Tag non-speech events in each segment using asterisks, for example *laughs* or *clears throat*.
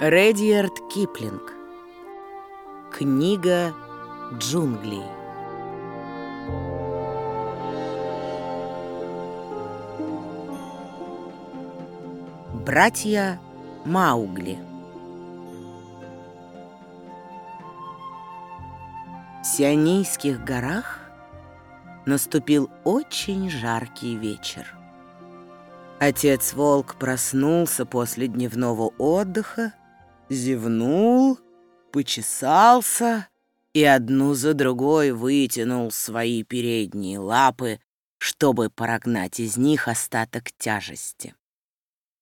Редьярд Киплинг. Книга джунглей. Братья Маугли. В Сионийских горах наступил очень жаркий вечер. Отец-волк проснулся после дневного отдыха зевнул, почесался и одну за другой вытянул свои передние лапы, чтобы прогнать из них остаток тяжести.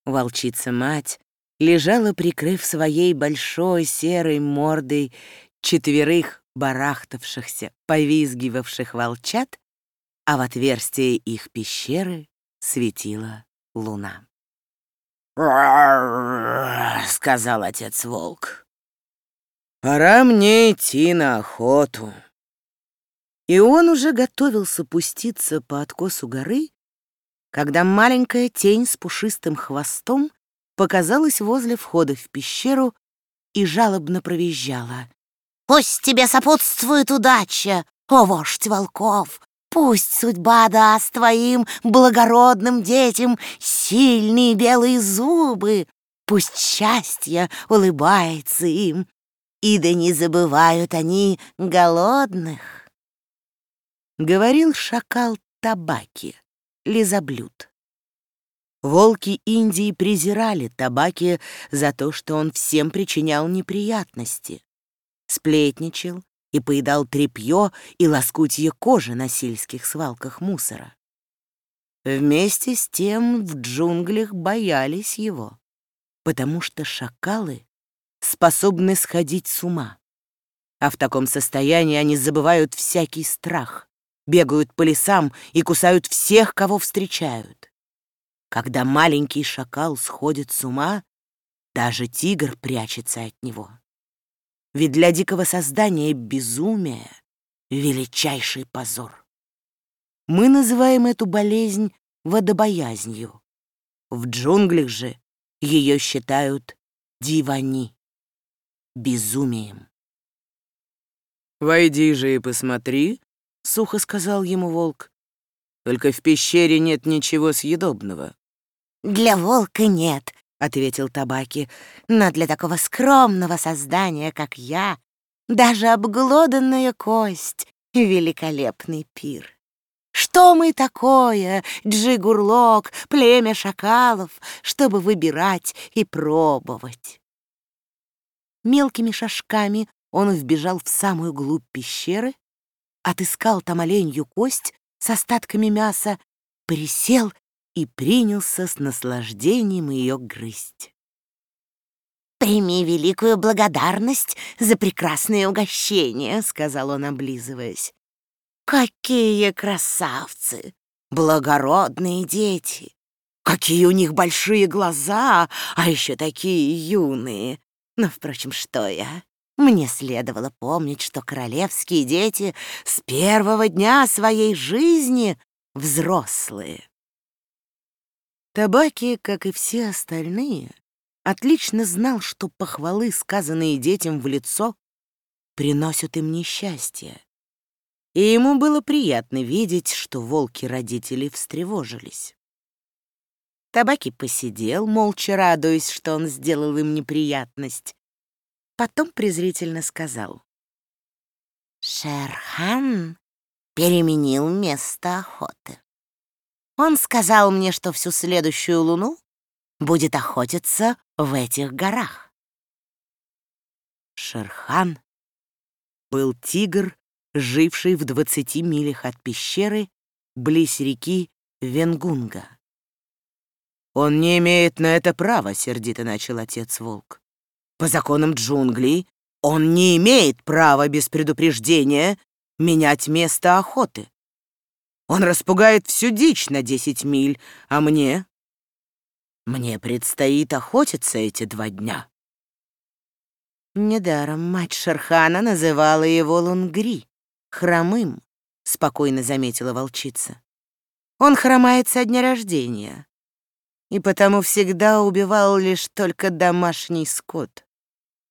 Волчица-мать лежала, прикрыв своей большой серой мордой четверых барахтавшихся, повизгивавших волчат, а в отверстие их пещеры светила луна. Сказал отец-волк. «Пора мне идти на охоту». И он уже готовился пуститься по откосу горы, когда маленькая тень с пушистым хвостом показалась возле входа в пещеру и жалобно провизжала. «Пусть тебе сопутствует удача, о вождь волков! Пусть судьба даст твоим благородным детям сильные белые зубы, пусть счастье улыбается им, и да не забывают они голодных. Говорил шакал табаки, лизоблюд. Волки Индии презирали табаки за то, что он всем причинял неприятности. Сплетничал, и поедал тряпье и лоскутье кожи на сельских свалках мусора. Вместе с тем в джунглях боялись его, потому что шакалы способны сходить с ума. А в таком состоянии они забывают всякий страх, бегают по лесам и кусают всех, кого встречают. Когда маленький шакал сходит с ума, даже тигр прячется от него. Ведь для дикого создания безумие — величайший позор. Мы называем эту болезнь водобоязнью. В джунглях же ее считают дивани, безумием. «Войди же и посмотри», — сухо сказал ему волк. «Только в пещере нет ничего съедобного». «Для волка нет», — ответил Табаки, «но для такого скромного создания, как я, даже обглоданная кость — великолепный пир. Что мы такое, Джигурлок, племя шакалов, чтобы выбирать и пробовать?» Мелкими шажками он вбежал в самую глубь пещеры, отыскал там оленью кость с остатками мяса, присел и принялся с наслаждением ее грызть. «Прими великую благодарность за прекрасное угощение», — сказал он, облизываясь. «Какие красавцы! Благородные дети! Какие у них большие глаза, а еще такие юные! Но, впрочем, что я? Мне следовало помнить, что королевские дети с первого дня своей жизни взрослые. Табаки, как и все остальные, отлично знал, что похвалы, сказанные детям в лицо, приносят им несчастье. И ему было приятно видеть, что волки-родители встревожились. Табаки посидел, молча радуясь, что он сделал им неприятность. Потом презрительно сказал. «Шерхан переменил место охоты. Он сказал мне, что всю следующую луну будет охотиться в этих горах. Шерхан был тигр, живший в двадцати милях от пещеры близ реки Венгунга. «Он не имеет на это права», — сердито начал отец-волк. «По законам джунглей он не имеет права без предупреждения менять место охоты. Он распугает всю дичь на десять миль, а мне... Мне предстоит охотиться эти два дня. Недаром мать Шерхана называла его Лунгри, хромым, спокойно заметила волчица. Он хромает со дня рождения и потому всегда убивал лишь только домашний скот.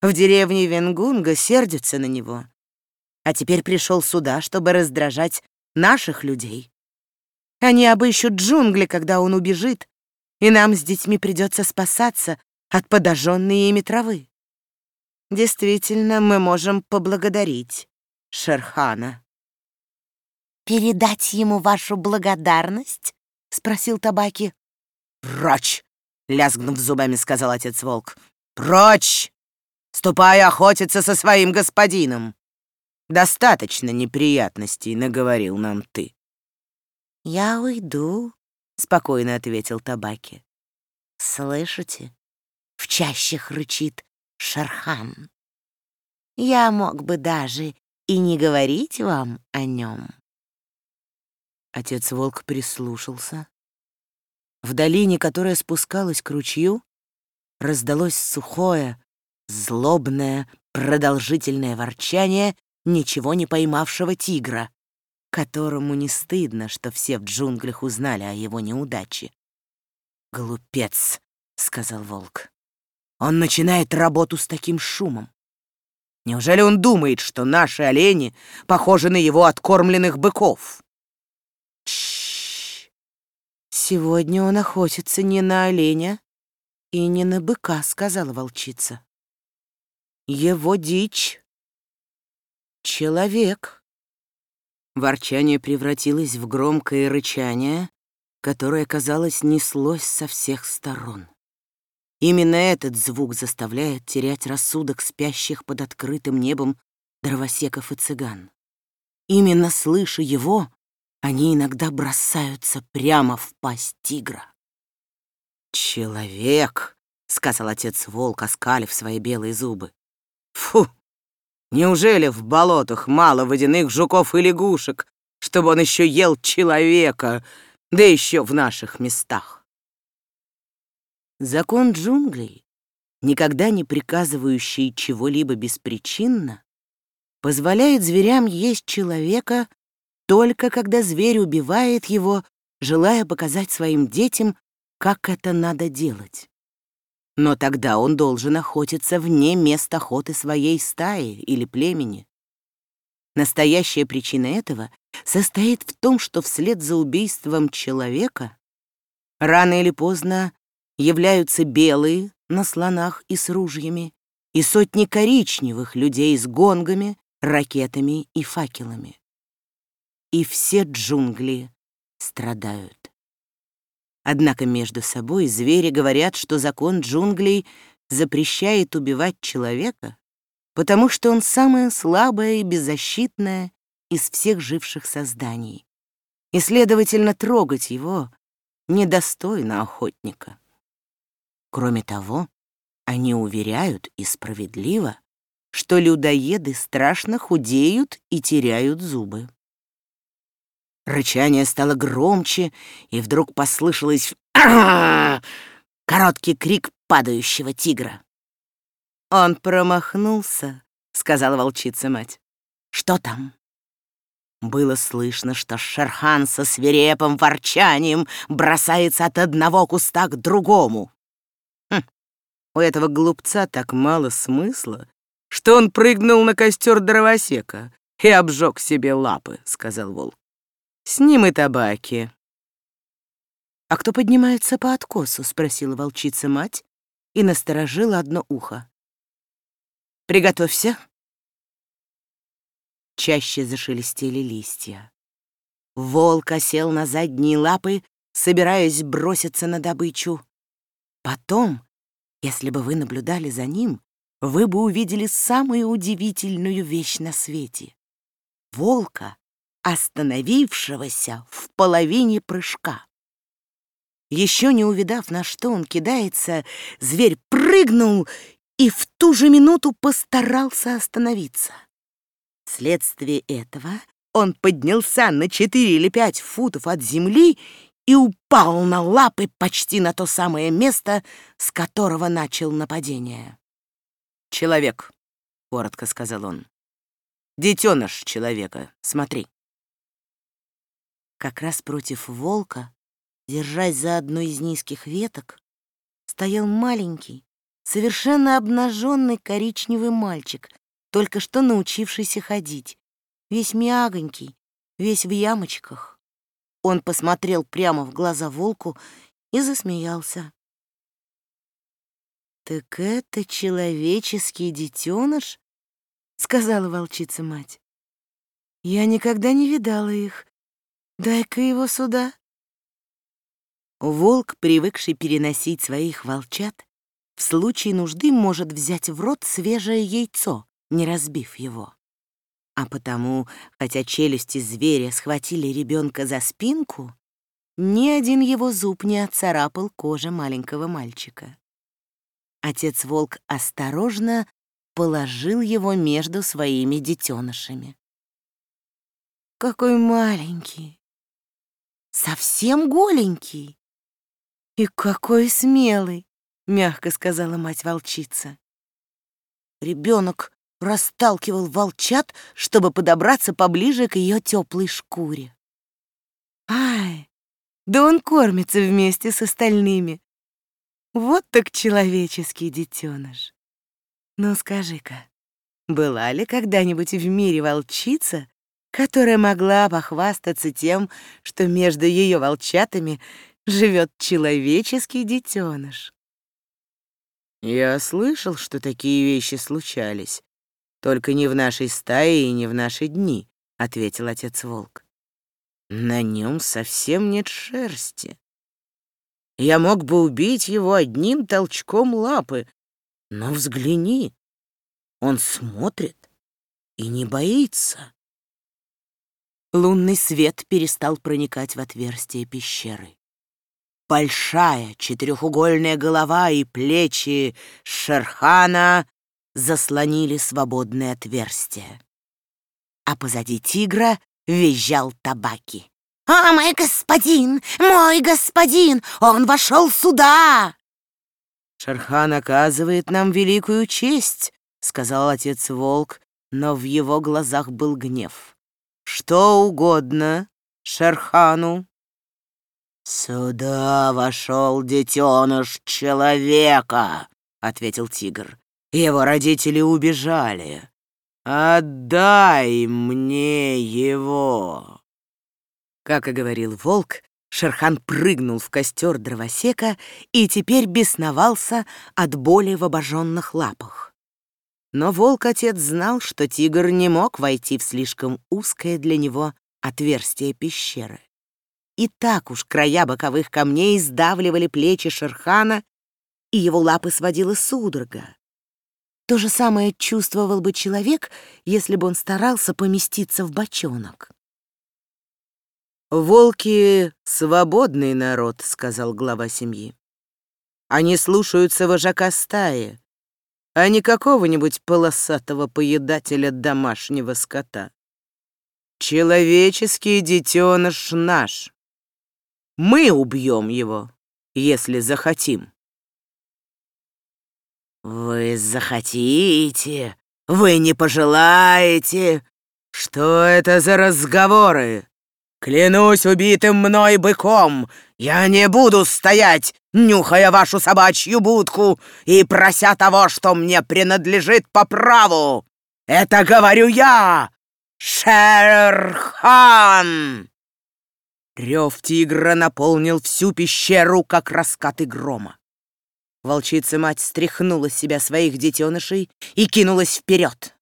В деревне Венгунга сердятся на него. А теперь пришел сюда, чтобы раздражать наших людей. Они обыщут джунгли, когда он убежит, и нам с детьми придется спасаться от подожженной ими травы. Действительно, мы можем поблагодарить Шерхана. «Передать ему вашу благодарность?» — спросил Табаки. «Прочь!» — лязгнув зубами, сказал отец-волк. «Прочь! Ступай охотиться со своим господином! Достаточно неприятностей наговорил нам ты». «Я уйду», — спокойно ответил Табаки. «Слышите? В чащах рычит Шархан. Я мог бы даже и не говорить вам о нем». Отец-волк прислушался. В долине, которая спускалась к ручью, раздалось сухое, злобное, продолжительное ворчание ничего не поймавшего тигра, которому не стыдно, что все в джунглях узнали о его неудаче. «Глупец», — сказал волк. «Он начинает работу с таким шумом. Неужели он думает, что наши олени похожи на его откормленных быков?» Чш. «Сегодня он охотится не на оленя и не на быка», — сказала волчица. «Его дичь — человек». Ворчание превратилось в громкое рычание, которое, казалось, неслось со всех сторон. Именно этот звук заставляет терять рассудок спящих под открытым небом дровосеков и цыган. Именно слыша его, они иногда бросаются прямо в пасть тигра. «Человек!» — сказал отец волк, оскалив свои белые зубы. «Фу! Неужели в болотах мало водяных жуков и лягушек, чтобы он еще ел человека, да еще в наших местах? Закон джунглей, никогда не приказывающий чего-либо беспричинно, позволяет зверям есть человека только когда зверь убивает его, желая показать своим детям, как это надо делать. Но тогда он должен охотиться вне мест охоты своей стаи или племени. Настоящая причина этого состоит в том, что вслед за убийством человека рано или поздно являются белые на слонах и с ружьями и сотни коричневых людей с гонгами, ракетами и факелами. И все джунгли страдают. Однако между собой звери говорят, что закон джунглей запрещает убивать человека, потому что он самое слабое и беззащитное из всех живших созданий, и, следовательно, трогать его недостойно охотника. Кроме того, они уверяют, и справедливо, что людоеды страшно худеют и теряют зубы. Рычание стало громче, и вдруг послышалось *clears throat* короткий крик падающего тигра. «Он промахнулся», — сказала волчица-мать. «Что там?» Было слышно, что Шерхан со свирепым ворчанием бросается от одного куста к другому. Хм, у этого глупца так мало смысла, что он прыгнул на костер дровосека и обжег себе лапы, — сказал волк. С ним и табаки. «А кто поднимается по откосу?» — спросила волчица-мать и насторожила одно ухо. «Приготовься». Чаще зашелестели листья. Волк осел на задние лапы, собираясь броситься на добычу. Потом, если бы вы наблюдали за ним, вы бы увидели самую удивительную вещь на свете. Волка, остановившегося в половине прыжка. Еще не увидав, на что он кидается, зверь прыгнул и в ту же минуту постарался остановиться. Вследствие этого он поднялся на четыре или пять футов от земли и упал на лапы почти на то самое место, с которого начал нападение. «Человек», — коротко сказал он, — «детеныш человека, смотри». Как раз против волка, держась за одну из низких веток, стоял маленький, совершенно обнаженный коричневый мальчик, только что научившийся ходить, весь мягонький, весь в ямочках. Он посмотрел прямо в глаза волку и засмеялся. «Так это человеческий детеныш?» — сказала волчица-мать. «Я никогда не видала их. Дай-ка его сюда». Волк, привыкший переносить своих волчат, в случае нужды может взять в рот свежее яйцо, не разбив его. А потому, хотя челюсти зверя схватили ребенка за спинку, ни один его зуб не отцарапал кожи маленького мальчика. Отец-волк осторожно положил его между своими детенышами. «Какой маленький! Совсем голенький! И какой смелый!» — мягко сказала мать-волчица. Ребенок расталкивал волчат, чтобы подобраться поближе к ее теплой шкуре. «Ай, да он кормится вместе с остальными. Вот так человеческий детеныш. Ну скажи-ка, была ли когда-нибудь в мире волчица, которая могла похвастаться тем, что между ее волчатами живет человеческий детеныш? Я слышал, что такие вещи случались. Только не в нашей стае и не в наши дни, — ответил отец-волк. На нем совсем нет шерсти. Я мог бы убить его одним толчком лапы, но взгляни, он смотрит и не боится. Лунный свет перестал проникать в отверстие пещеры. Большая четырехугольная голова и плечи Шерхана заслонили свободное отверстие. А позади тигра визжал табаки. «А, мой господин! Мой господин! Он вошел сюда!» «Шерхан оказывает нам великую честь», — сказал отец-волк, но в его глазах был гнев. «Что угодно Шерхану». «Сюда вошел детеныш человека», — ответил тигр. «Его родители убежали. Отдай мне его». Как и говорил волк, Шерхан прыгнул в костер дровосека и теперь бесновался от боли в обожженных лапах. Но волк-отец знал, что тигр не мог войти в слишком узкое для него отверстие пещеры. И так уж края боковых камней сдавливали плечи Шерхана, и его лапы сводила судорога. То же самое чувствовал бы человек, если бы он старался поместиться в бочонок. «Волки — свободный народ», — сказал глава семьи. «Они слушаются вожака стаи, а не какого-нибудь полосатого поедателя домашнего скота. Человеческий детеныш наш. Мы убьем его, если захотим. Вы захотите, вы не пожелаете. Что это за разговоры? Клянусь убитым мной быком, я не буду стоять, нюхая вашу собачью будку и прося того, что мне принадлежит по праву. Это говорю я, Шерхан. Рев тигра наполнил всю пещеру, как раскаты грома. Волчица-мать стряхнула с себя своих детенышей и кинулась вперед.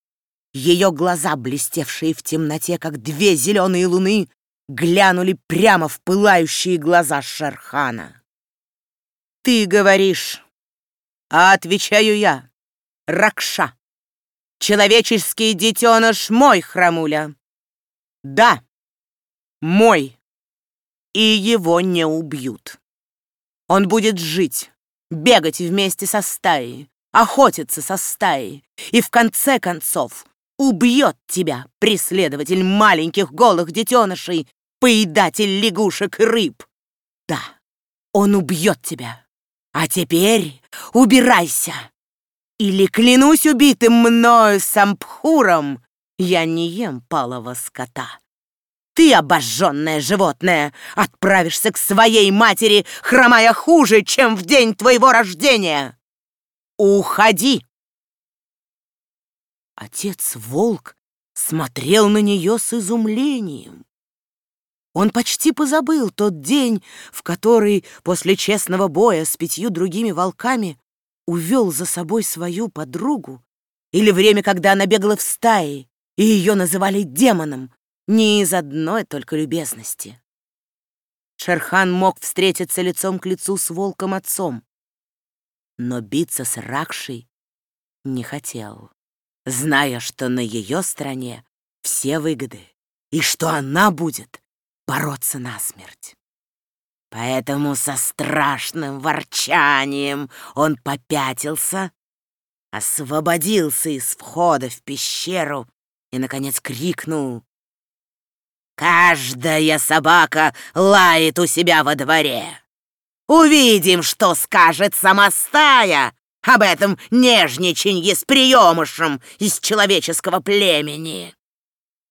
Ее глаза, блестевшие в темноте, как две зеленые луны, глянули прямо в пылающие глаза Шерхана. «Ты говоришь, а отвечаю я, Ракша, человеческий детеныш мой, храмуля. Да, мой и его не убьют. Он будет жить, бегать вместе со стаей, охотиться со стаей и в конце концов убьет тебя, преследователь маленьких голых детенышей, поедатель лягушек и рыб. Да, он убьет тебя. А теперь убирайся. Или, клянусь убитым мною сампхуром, я не ем палого скота. Ты, обожженное животное, отправишься к своей матери, хромая хуже, чем в день твоего рождения. Уходи!» Отец-волк смотрел на нее с изумлением. Он почти позабыл тот день, в который после честного боя с пятью другими волками увел за собой свою подругу, или время, когда она бегала в стае, и ее называли демоном, не из одной только любезности. Шерхан мог встретиться лицом к лицу с волком-отцом, но биться с Ракшей не хотел, зная, что на ее стороне все выгоды и что она будет бороться насмерть. Поэтому со страшным ворчанием он попятился, освободился из входа в пещеру и, наконец, крикнул «Каждая собака лает у себя во дворе! Увидим, что скажет сама стая об этом нежничанье с приемышем из человеческого племени!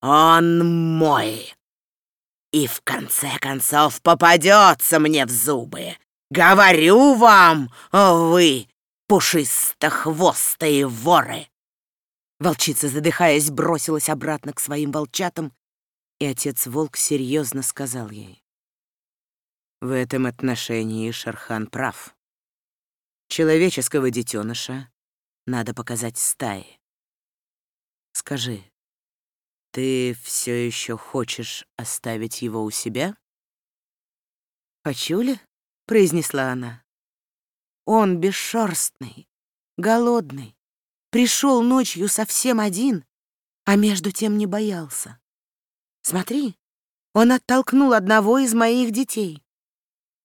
Он мой!» И в конце концов попадется мне в зубы. Говорю вам, вы, пушистохвостые воры!» Волчица, задыхаясь, бросилась обратно к своим волчатам, и отец-волк серьезно сказал ей. В этом отношении Шархан прав. Человеческого детеныша надо показать стае. Скажи, ты все еще хочешь оставить его у себя? «Хочу ли?» — произнесла она. «Он бесшерстный, голодный, пришел ночью совсем один, а между тем не боялся. Смотри, он оттолкнул одного из моих детей.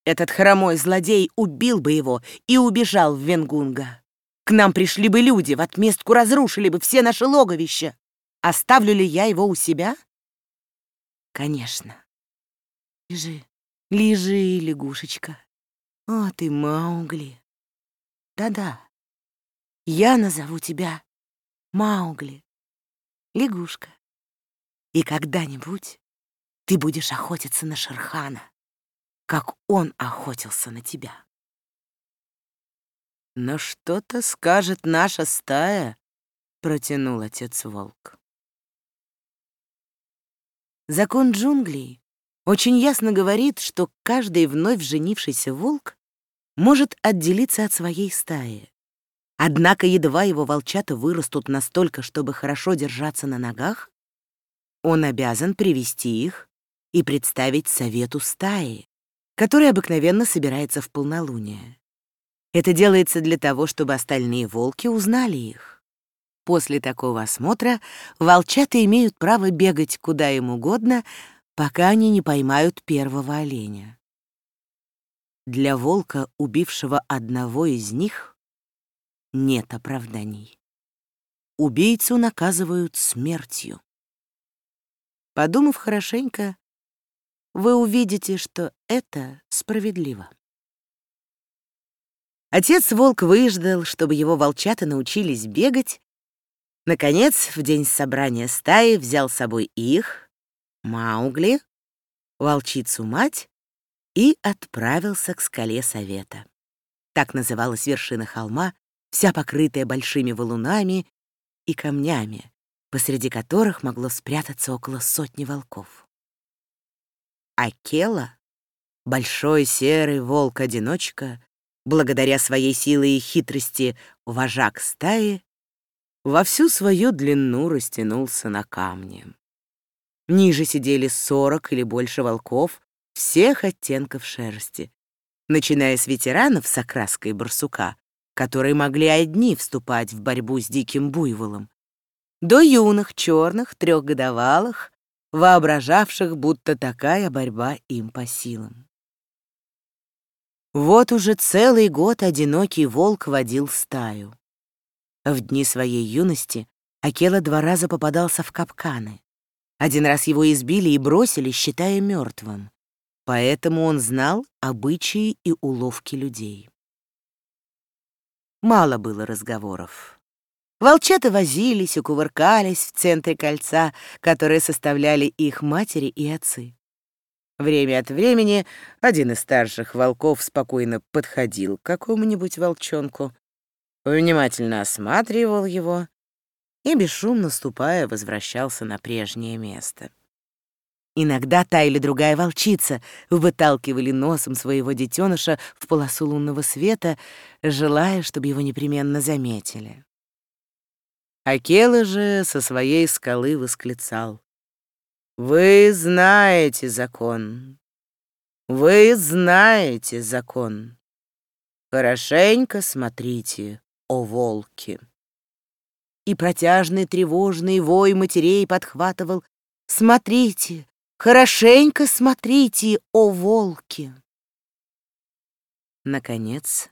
Этот хромой злодей убил бы его и убежал в Венгунга. К нам пришли бы люди, в отместку разрушили бы все наши логовища. Оставлю ли я его у себя? Конечно. Лежи, лежи, лягушечка. О, ты Маугли. Да-да, я назову тебя Маугли, лягушка. И когда-нибудь ты будешь охотиться на Шерхана, как он охотился на тебя. Но что-то скажет наша стая, протянул отец волк. Закон джунглей очень ясно говорит, что каждый вновь женившийся волк может отделиться от своей стаи. Однако едва его волчата вырастут настолько, чтобы хорошо держаться на ногах, он обязан привести их и представить совету стаи, который обыкновенно собирается в полнолуние. Это делается для того, чтобы остальные волки узнали их. После такого осмотра волчата имеют право бегать куда им угодно, пока они не поймают первого оленя. Для волка, убившего одного из них, нет оправданий. Убийцу наказывают смертью. Подумав хорошенько, вы увидите, что это справедливо. Отец-волк выждал, чтобы его волчата научились бегать, Наконец, в день собрания стаи взял с собой их, Маугли, волчицу-мать и отправился к скале совета. Так называлась вершина холма, вся покрытая большими валунами и камнями, посреди которых могло спрятаться около сотни волков. Акела, большой серый волк-одиночка, благодаря своей силе и хитрости вожак стаи, во всю свою длину растянулся на камне. Ниже сидели сорок или больше волков всех оттенков шерсти, начиная с ветеранов с окраской барсука, которые могли одни вступать в борьбу с диким буйволом, до юных черных трехгодовалых, воображавших, будто такая борьба им по силам. Вот уже целый год одинокий волк водил стаю. В дни своей юности Акела два раза попадался в капканы. Один раз его избили и бросили, считая мертвым. Поэтому он знал обычаи и уловки людей. Мало было разговоров. Волчата возились и кувыркались в центре кольца, которое составляли их матери и отцы. Время от времени один из старших волков спокойно подходил к какому-нибудь волчонку внимательно осматривал его и, бесшумно ступая, возвращался на прежнее место. Иногда та или другая волчица выталкивали носом своего детеныша в полосу лунного света, желая, чтобы его непременно заметили. Акела же со своей скалы восклицал. «Вы знаете закон. Вы знаете закон. Хорошенько смотрите, о волки!» И протяжный тревожный вой матерей подхватывал «Смотрите, Хорошенько смотрите, о волки!» Наконец,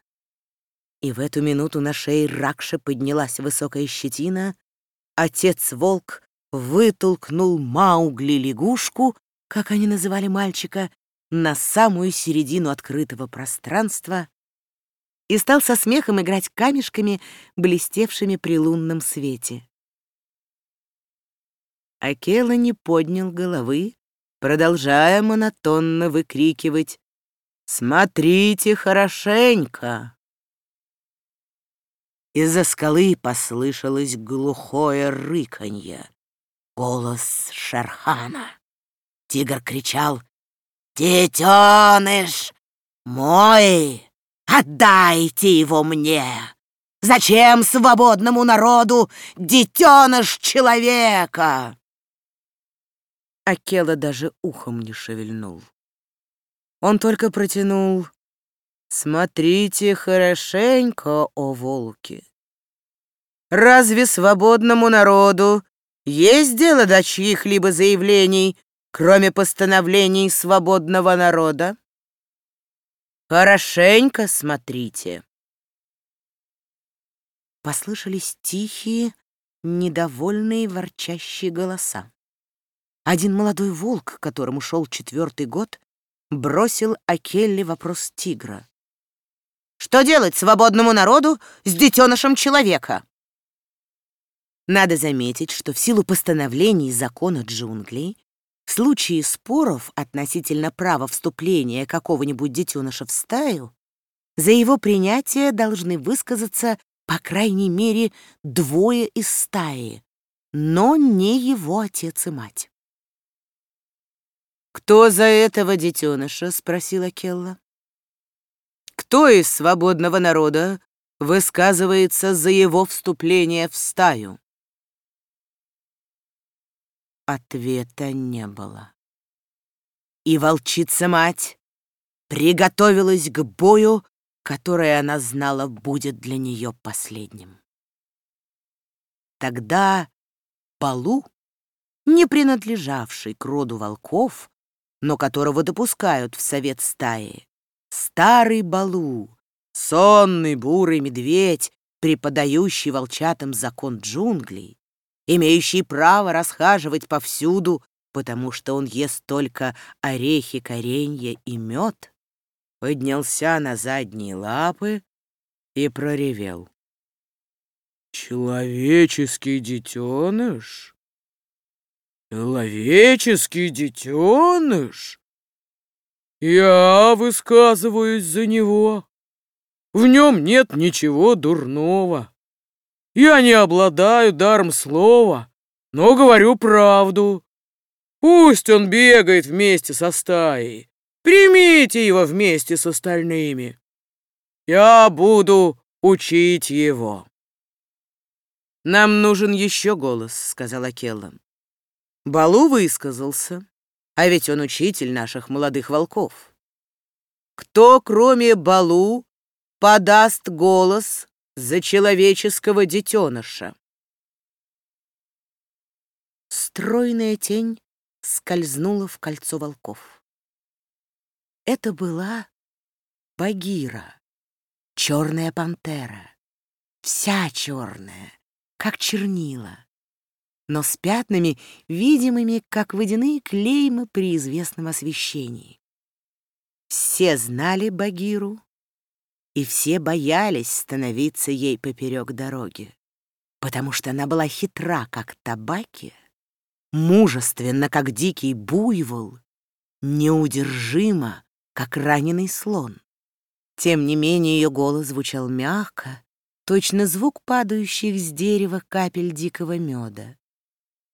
и в эту минуту на шее Ракша поднялась высокая щетина, отец-волк вытолкнул Маугли-лягушку, как они называли мальчика, на самую середину открытого пространства и стал со смехом играть камешками, блестевшими при лунном свете. Акела не поднял головы, продолжая монотонно выкрикивать «Смотрите хорошенько!». Из-за скалы послышалось глухое рыканье. Голос Шерхана. Тигр кричал «Детеныш мой! Отдайте его мне! Зачем свободному народу детеныш человека?» Акела даже ухом не шевельнул. Он только протянул «Смотрите хорошенько, о волки! Разве свободному народу есть дело до чьих-либо заявлений, кроме постановлений свободного народа? Хорошенько смотрите!» Послышались тихие, недовольные, ворчащие голоса. Один молодой волк, которому шел четвертый год, бросил Акелли вопрос тигра. «Что делать свободному народу с детенышем человека?» Надо заметить, что в силу постановлений закона джунглей в случае споров относительно права вступления какого-нибудь детеныша в стаю, за его принятие должны высказаться по крайней мере двое из стаи, но не его отец и мать. «Кто за этого детеныша?» — спросила Келла. «Кто из свободного народа высказывается за его вступление в стаю?» Ответа не было. И волчица-мать приготовилась к бою, который она знала будет для нее последним. Тогда Балу, не принадлежавший к роду волков, но которого допускают в совет стаи. Старый Балу, сонный бурый медведь, преподающий волчатам закон джунглей, имеющий право расхаживать повсюду, потому что он ест только орехи, коренья и мед, поднялся на задние лапы и проревел. «Человеческий детеныш Человеческий детеныш? Я высказываюсь за него. В нем нет ничего дурного. Я не обладаю даром слова, но говорю правду. Пусть он бегает вместе со стаей. Примите его вместе с остальными. Я буду учить его. «Нам нужен еще голос», — сказала Келла. Балу высказался, а ведь он учитель наших молодых волков. Кто, кроме Балу, подаст голос за человеческого детеныша? Стройная тень скользнула в кольцо волков. Это была Багира, черная пантера, вся черная, как чернила но с пятнами, видимыми, как водяные клеймы при известном освещении. Все знали Багиру, и все боялись становиться ей поперек дороги, потому что она была хитра, как табаки, мужественна, как дикий буйвол, неудержима, как раненый слон. Тем не менее ее голос звучал мягко точно звук падающих с дерева капель дикого меда,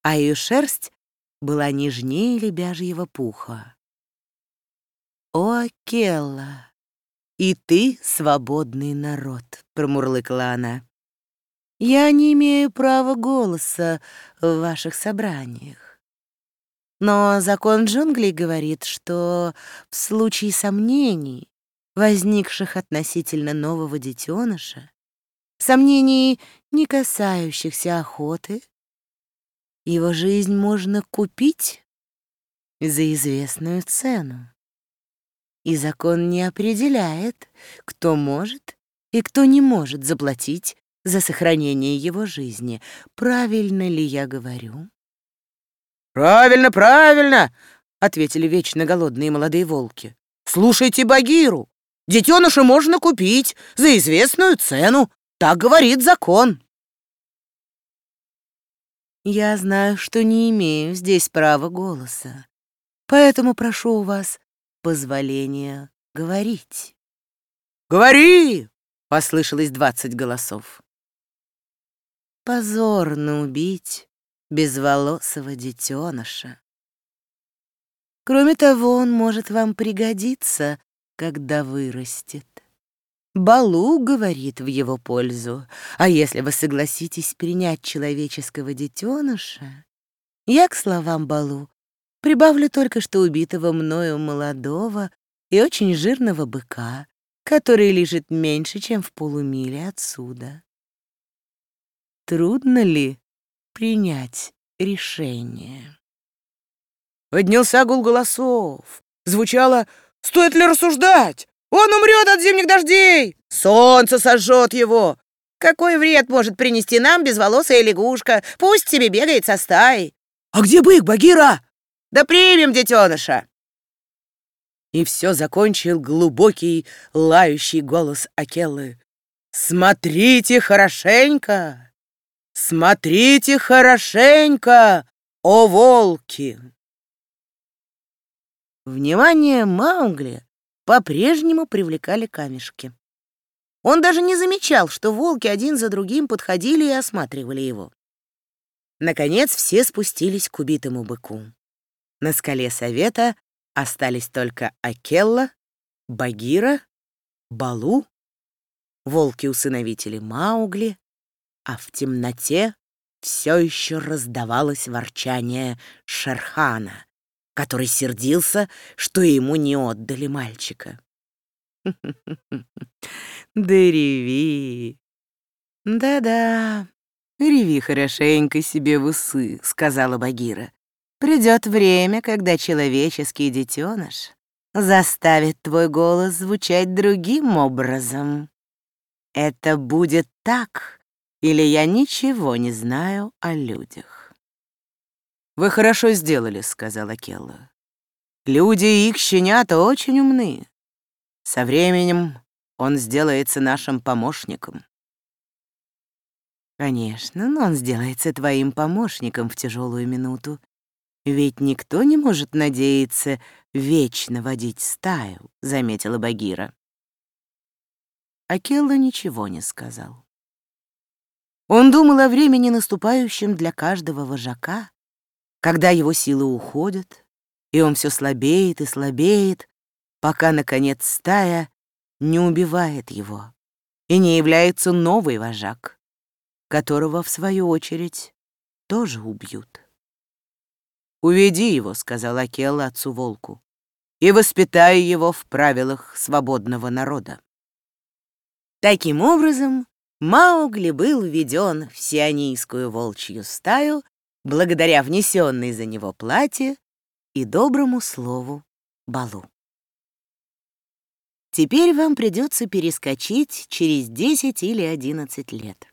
а ее шерсть была нежнее лебяжьего пуха. «О, Келла, и ты свободный народ», — промурлыкала она. «Я не имею права голоса в ваших собраниях. Но закон джунглей говорит, что в случае сомнений, возникших относительно нового детеныша, сомнений, не касающихся охоты, его жизнь можно купить за известную цену. И закон не определяет, кто может и кто не может заплатить за сохранение его жизни. Правильно ли я говорю? «Правильно, правильно!» — ответили вечно голодные молодые волки. «Слушайте Багиру! Детеныша можно купить за известную цену. Так говорит закон». Я знаю, что не имею здесь права голоса, поэтому прошу у вас позволения говорить. «Говори!» — послышалось двадцать голосов. Позорно убить безволосого детеныша. Кроме того, он может вам пригодиться, когда вырастет. Балу говорит в его пользу, а если вы согласитесь принять человеческого детеныша, я к словам Балу прибавлю только что убитого мною молодого и очень жирного быка, который лежит меньше, чем в полумиле отсюда. Трудно ли принять решение? Поднялся гул голосов. Звучало «Стоит ли рассуждать? Он умрет от зимних дождей! Солнце сожжет его! Какой вред может принести нам безволосая лягушка? Пусть себе бегает со стаей!» «А где бык, Багира?» «Да примем детеныша!» И все закончил глубокий, лающий голос Акеллы. «Смотрите хорошенько! Смотрите хорошенько, о волки!» Внимание Маугли по-прежнему привлекали камешки. Он даже не замечал, что волки один за другим подходили и осматривали его. Наконец все спустились к убитому быку. На скале совета остались только Акелла, Багира, Балу, волки-усыновители Маугли, а в темноте все еще раздавалось ворчание Шерхана, который сердился, что ему не отдали мальчика. *laughs* Да реви. Да-да, реви хорошенько себе в усы, сказала Багира. Придет время, когда человеческий детеныш заставит твой голос звучать другим образом. Это будет так, или я ничего не знаю о людях. «Вы хорошо сделали», — сказала Келла. «Люди и их щенята очень умны. Со временем он сделается нашим помощником». «Конечно, но он сделается твоим помощником в тяжелую минуту. Ведь никто не может надеяться вечно водить стаю», — заметила Багира. Акелла ничего не сказал. Он думал о времени, наступающем для каждого вожака, когда его силы уходят, и он все слабеет и слабеет, пока, наконец, стая не убивает его, и не является новый вожак, которого, в свою очередь, тоже убьют. «Уведи его», — сказал Акелла отцу-волку, «и воспитай его в правилах свободного народа». Таким образом, Маугли был введен в сионийскую волчью стаю благодаря внесенной за него плате и доброму слову Балу. Теперь вам придется перескочить через 10 или 11 лет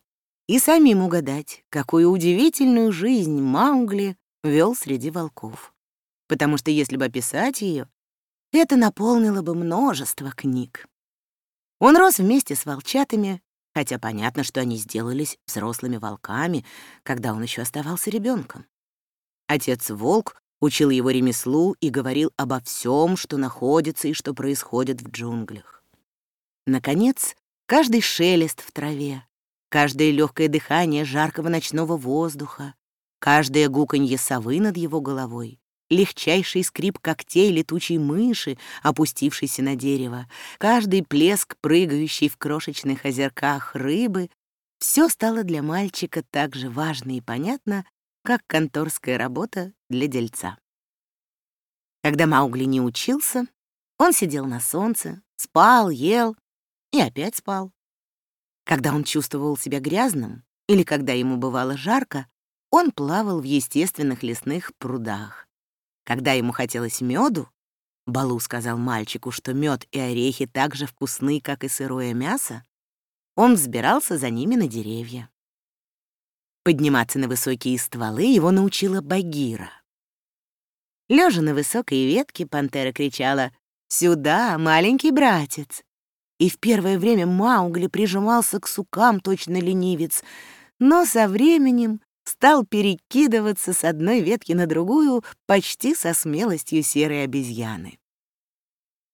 и самим угадать, какую удивительную жизнь Маугли вел среди волков. Потому что если бы описать ее, это наполнило бы множество книг. Он рос вместе с волчатами хотя понятно, что они сделались взрослыми волками, когда он еще оставался ребенком. Отец-волк учил его ремеслу и говорил обо всем, что находится и что происходит в джунглях. Наконец, каждый шелест в траве, каждое легкое дыхание жаркого ночного воздуха, каждое гуканье совы над его головой, легчайший скрип когтей летучей мыши, опустившейся на дерево, каждый плеск, прыгающий в крошечных озерках рыбы, все стало для мальчика так же важно и понятно, как конторская работа для дельца. Когда Маугли не учился, он сидел на солнце, спал, ел и опять спал. Когда он чувствовал себя грязным или когда ему бывало жарко, он плавал в естественных лесных прудах. Когда ему хотелось меду, Балу сказал мальчику, что мед и орехи так же вкусны, как и сырое мясо, он взбирался за ними на деревья. Подниматься на высокие стволы его научила Багира. Лежа на высокой ветке, пантера кричала «Сюда, маленький братец!» И в первое время Маугли прижимался к сукам, точно ленивец, но со временем стал перекидываться с одной ветки на другую почти со смелостью серой обезьяны.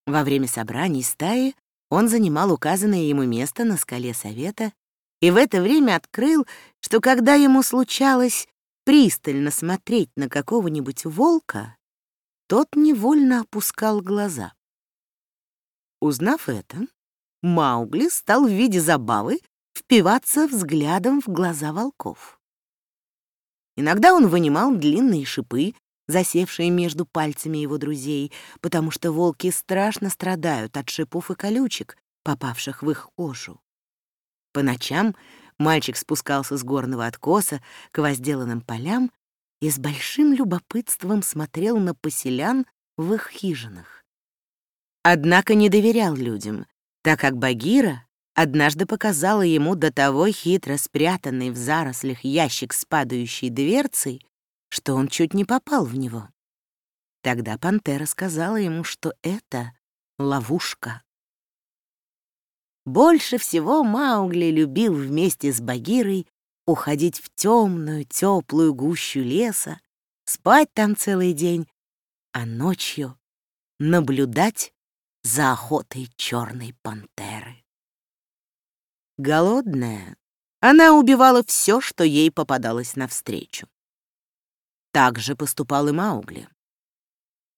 Во время собраний стаи он занимал указанное ему место на скале совета и в это время открыл, что когда ему случалось пристально смотреть на какого-нибудь волка, тот невольно опускал глаза. Узнав это, Маугли стал в виде забавы впиваться взглядом в глаза волков. Иногда он вынимал длинные шипы, засевшие между пальцами его друзей, потому что волки страшно страдают от шипов и колючек, попавших в их кожу. По ночам мальчик спускался с горного откоса к возделанным полям и с большим любопытством смотрел на поселян в их хижинах. Однако не доверял людям, так как Багира однажды показала ему до того хитро спрятанный в зарослях ящик с падающей дверцей, что он чуть не попал в него. Тогда пантера сказала ему, что это ловушка. Больше всего Маугли любил вместе с Багирой уходить в темную, теплую гущу леса, спать там целый день, а ночью наблюдать за охотой черной пантеры. Голодная, она убивала все, что ей попадалось навстречу. Так же поступал и Маугли.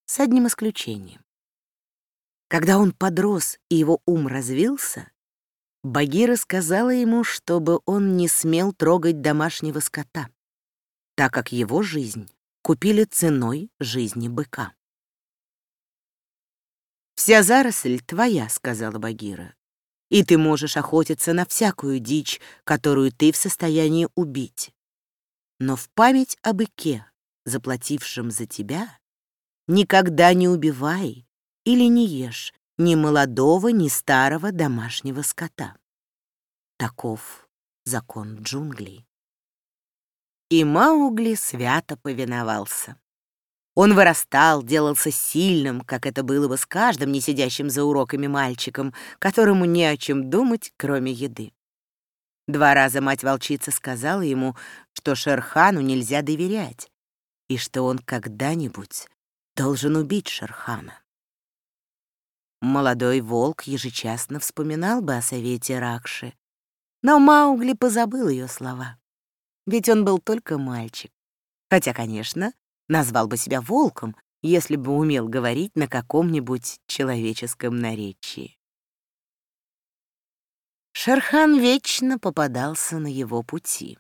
С одним исключением. Когда он подрос и его ум развился, Багира сказала ему, чтобы он не смел трогать домашнего скота, так как его жизнь купили ценой жизни быка. «Вся заросль твоя», — сказала Багира, «и ты можешь охотиться на всякую дичь, которую ты в состоянии убить. Но в память о быке, заплатившем за тебя, никогда не убивай или не ешь ни молодого, ни старого домашнего скота. Таков закон джунглей. И Маугли свято повиновался. Он вырастал, делался сильным, как это было бы с каждым не сидящим за уроками мальчиком, которому не о чем думать, кроме еды. Два раза мать-волчица сказала ему, что Шерхану нельзя доверять, и что он когда-нибудь должен убить Шерхана. Молодой волк ежечасно вспоминал бы о совете Ракши, но Маугли позабыл ее слова, ведь он был только мальчик. Хотя, конечно, назвал бы себя волком, если бы умел говорить на каком-нибудь человеческом наречии. Шерхан вечно попадался на его пути,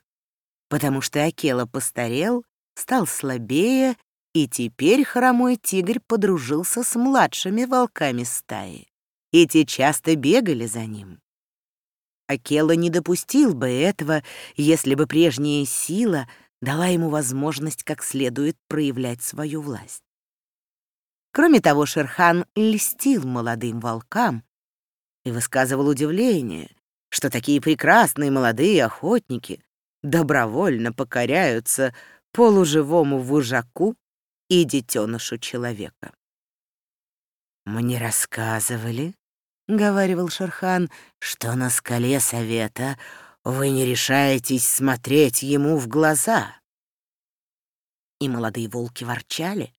потому что Акела постарел, стал слабее и теперь хромой тигр подружился с младшими волками стаи. И те часто бегали за ним. Акела не допустил бы этого, если бы прежняя сила дала ему возможность как следует проявлять свою власть. Кроме того, Шерхан льстил молодым волкам и высказывал удивление, что такие прекрасные молодые охотники добровольно покоряются полуживому вожаку и детенышу человека. «Мне рассказывали, — говаривал Шерхан, — что на скале совета вы не решаетесь смотреть ему в глаза». И молодые волки ворчали,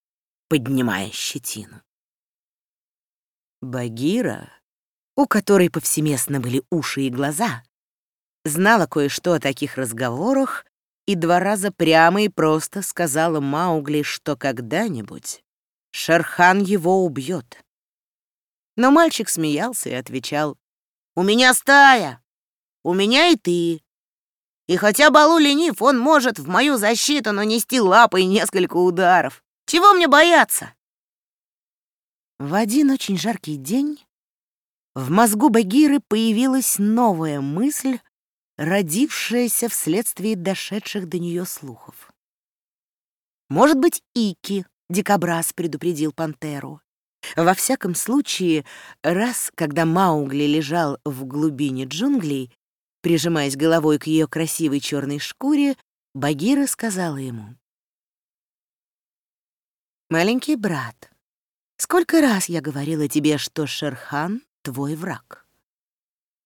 поднимая щетину. Багира, у которой повсеместно были уши и глаза, знала кое-что о таких разговорах и два раза прямо и просто сказала Маугли, что когда-нибудь Шерхан его убьет. Но мальчик смеялся и отвечал, «У меня стая, у меня и ты. И хотя Балу ленив, он может в мою защиту нанести лапой несколько ударов. Чего мне бояться?» В один очень жаркий день в мозгу Багиры появилась новая мысль, родившаяся вследствие дошедших до нее слухов. Может быть, Ики, дикобраз, предупредил пантеру. Во всяком случае, раз, когда Маугли лежал в глубине джунглей, прижимаясь головой к ее красивой черной шкуре, Багира сказала ему. «Маленький брат, сколько раз я говорила тебе, что Шерхан — твой враг?»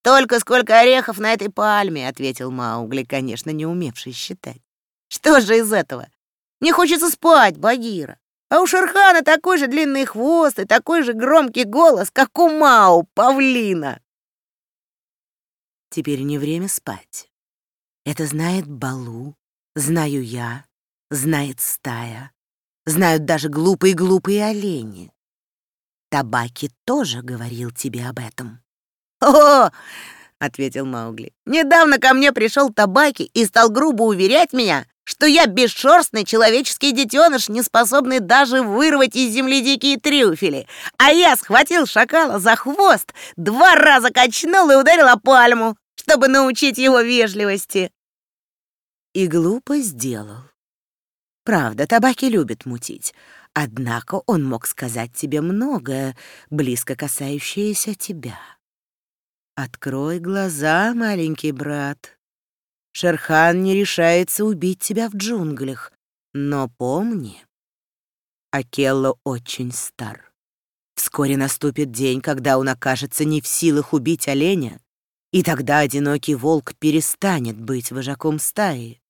«Только сколько орехов на этой пальме», — ответил Маугли, конечно, не умевший считать. «Что же из этого? Мне хочется спать, Багира. А у Шерхана такой же длинный хвост и такой же громкий голос, как у Мау, павлина. Теперь не время спать. Это знает Балу, знаю я, знает стая, знают даже глупые-глупые олени. Табаки тоже говорил тебе об этом. «О!» — ответил Маугли. «Недавно ко мне пришел Табаки и стал грубо уверять меня, что я бесшерстный человеческий детеныш, не способный даже вырвать из земли дикие трюфели. А я схватил шакала за хвост, два раза качнул и ударил о пальму, чтобы научить его вежливости. И глупо сделал. Правда, табаки любит мутить. Однако он мог сказать тебе многое, близко касающееся тебя. Открой глаза, маленький брат. Шерхан не решается убить тебя в джунглях. Но помни, Акелло очень стар. Вскоре наступит день, когда он окажется не в силах убить оленя, и тогда одинокий волк перестанет быть вожаком стаи.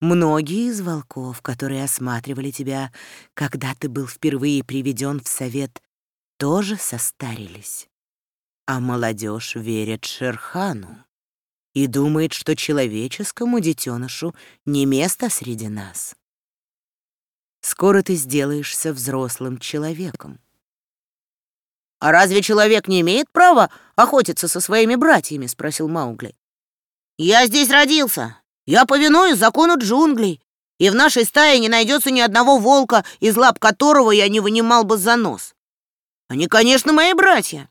Многие из волков, которые осматривали тебя, когда ты был впервые приведен в совет, тоже состарились. А молодежь верит Шерхану и думает, что человеческому детенышу не место среди нас. Скоро ты сделаешься взрослым человеком. «А разве человек не имеет права охотиться со своими братьями?» — спросил Маугли. «Я здесь родился. Я повинуюсь закону джунглей, и в нашей стае не найдется ни одного волка, из лап которого я не вынимал бы за нос. Они, конечно, мои братья.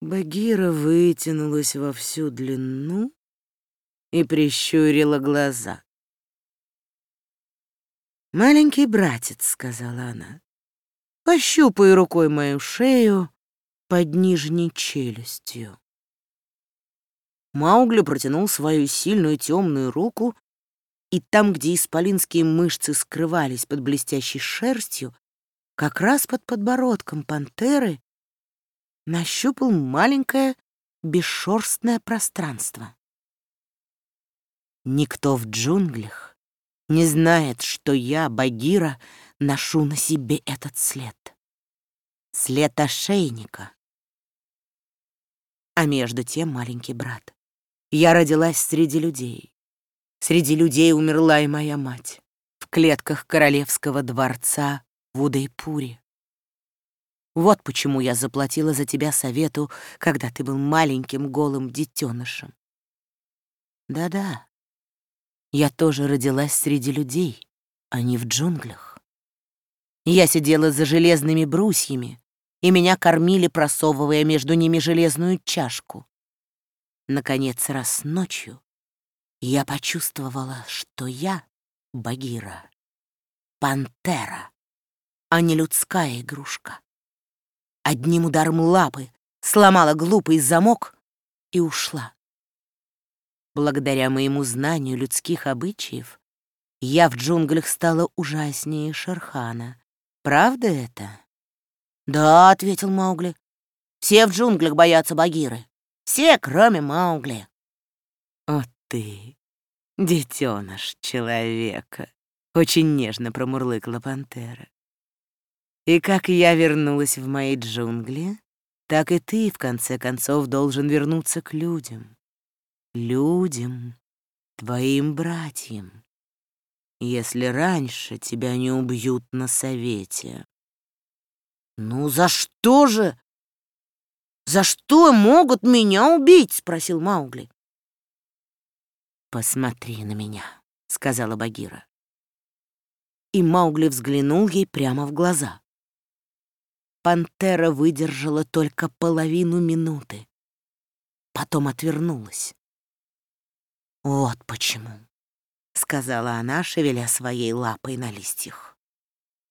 Багира вытянулась во всю длину и прищурила глаза. «Маленький братец», — сказала она, — «пощупай рукой мою шею под нижней челюстью». Маугли протянул свою сильную темную руку, и там, где исполинские мышцы скрывались под блестящей шерстью, как раз под подбородком пантеры нащупал маленькое бесшерстное пространство. Никто в джунглях не знает, что я, Багира, ношу на себе этот след. След ошейника. А между тем, маленький брат, я родилась среди людей. Среди людей умерла и моя мать в клетках королевского дворца в Удайпуре. Вот почему я заплатила за тебя совету, когда ты был маленьким голым детенышем. Да-да, я тоже родилась среди людей, а не в джунглях. Я сидела за железными брусьями, и меня кормили, просовывая между ними железную чашку. Наконец, раз ночью я почувствовала, что я, Багира, пантера, а не людская игрушка одним ударом лапы сломала глупый замок и ушла. Благодаря моему знанию людских обычаев я в джунглях стала ужаснее Шерхана. Правда это? Да, ответил Маугли. Все в джунглях боятся Багиры. Все, кроме Маугли. О ты, детеныш человека, очень нежно промурлыкала пантера. И как я вернулась в мои джунгли, так и ты, в конце концов, должен вернуться к людям. людям, твоим братьям, если раньше тебя не убьют на совете. «Ну за что же? За что могут меня убить?» — спросил Маугли. «Посмотри на меня», — сказала Багира. И Маугли взглянул ей прямо в глаза. Пантера выдержала только половину минуты. Потом отвернулась. «Вот почему», — сказала она, шевеля своей лапой на листьях.